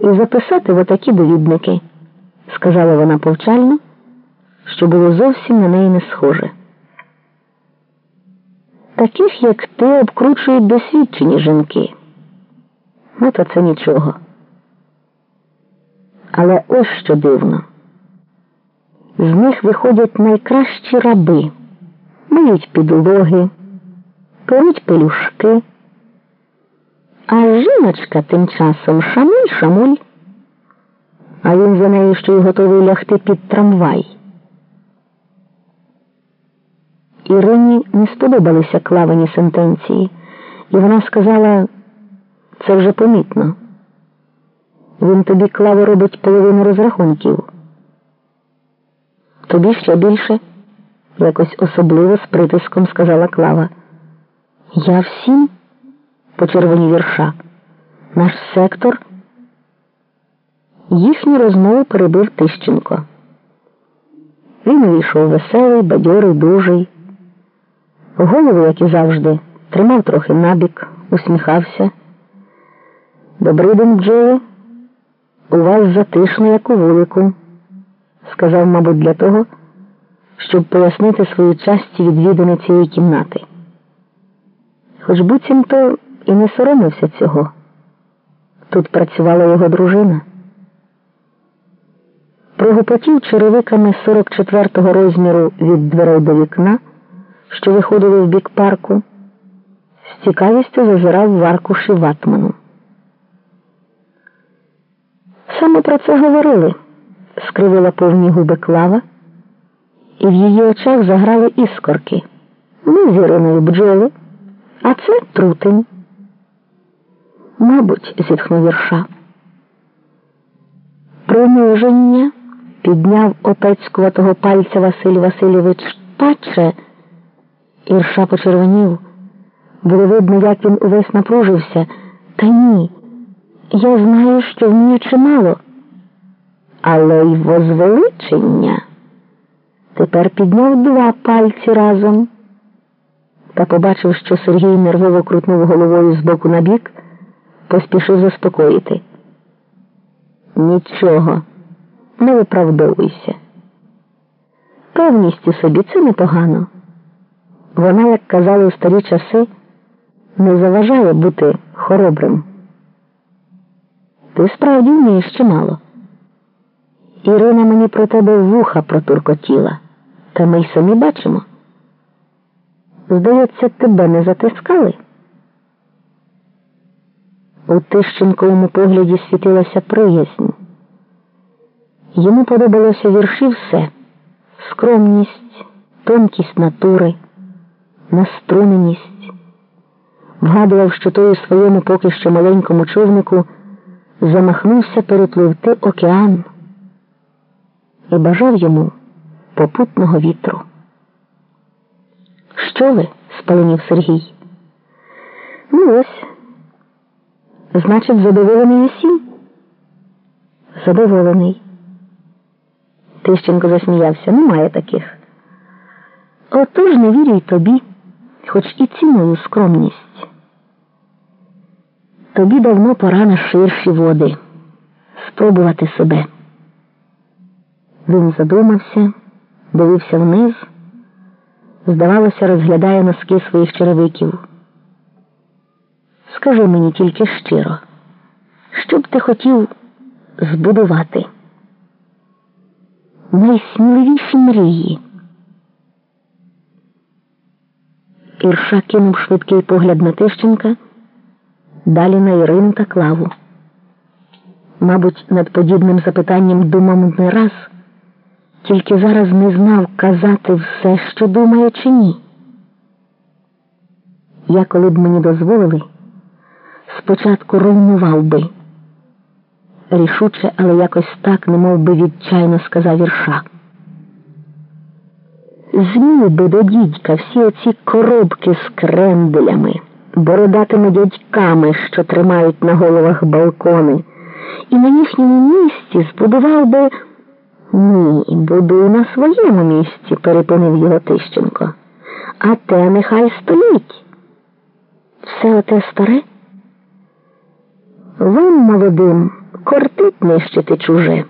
і записати в отакі довідники, сказала вона повчально, що було зовсім на неї не схоже. Таких, як ти, обкручують досвідчені жінки. Ну, то це нічого. Але ось що дивно. З них виходять найкращі раби, миють підлоги, перуть пелюшки. А жіночка тим часом шамуль шамуль, а він за нею ще й готовий лягти під трамвай. Ірині не сподобалися клавані сентенції, і вона сказала, це вже помітно. Він тобі клаво робить половину розрахунків. Тобі ще більше, якось особливо з притиском сказала Клава. Я всім почервоні вірша. Наш сектор. Їхню розмову перебив Тищенко. Він увійшов веселий, бадьорий, дужий. Голову, як і завжди, тримав трохи набік, усміхався. Добрий день, Джої. У вас затишно, як у вулику, сказав, мабуть, для того, щоб пояснити свою часті відвідини цієї кімнати. Хоч буцімто і не соромився цього. Тут працювала його дружина. Прогопотів черевиками 44-го розміру від дверей до вікна, що виходили в бік парку, з цікавістю зазирав в аркуші ватману. Саме про це говорили, скривила повні губи клава, і в її очах заграли іскорки. Ми з Іриною бджоли, а це трутень. Мабуть, зітхнув вірша. Примноження підняв опецькуватого пальця Василь Васильович Паче. Ірша почервонів. Було видно, як він увесь напружився. Та ні. Я знаю, що вмію чимало, але й возвеличення. Тепер підняв два пальці разом та побачив, що Сергій нервово крутнув головою з боку на бік, поспішив заспокоїти. Нічого, не виправдовуйся. Певність у собі це непогано. Вона, як казали у старі часи, не заважає бути хоробрим. Ти справді вмієш чимало. Ірина мені про тебе вуха протуркотіла, та ми й самі бачимо. Здається, тебе не затискали. У Тищенковому погляді світилася приязнь. Йому подобалося вірші все скромність, тонкість натури, наструненість. Вгадував, що той у своєму поки що маленькому човнику замахнувся перепливти океан і бажав йому попутного вітру. Що ви? спаленів Сергій. Ну ось. Значить, задоволений усім? Задоволений. Тищенко засміявся. Немає таких. Отож не вірю й тобі, хоч і ціную скромність. Тобі давно пора на ширші води спробувати себе. Він задумався, дивився вниз, здавалося, розглядає носки своїх черевиків. Скажи мені тільки щиро, що б ти хотів збудувати? Найсміливіші мрії. Ірша кинув швидкий погляд на Тищенка далі на Ірину та Клаву. Мабуть, над подібним запитанням думав не раз, тільки зараз не знав казати все, що думає, чи ні. Я, коли б мені дозволили, спочатку руйнував би. Рішуче, але якось так, немов би відчайно сказав вірша. Змів би до дідька всі оці коробки з кренделями бородатими дядьками, що тримають на головах балкони, і на їхньому місці збудував би ні, будуй на своєму місці, перепинив його Тищенко. А те нехай стоїть. Все оте старе. Вам, молодим, Кортить нищити чуже.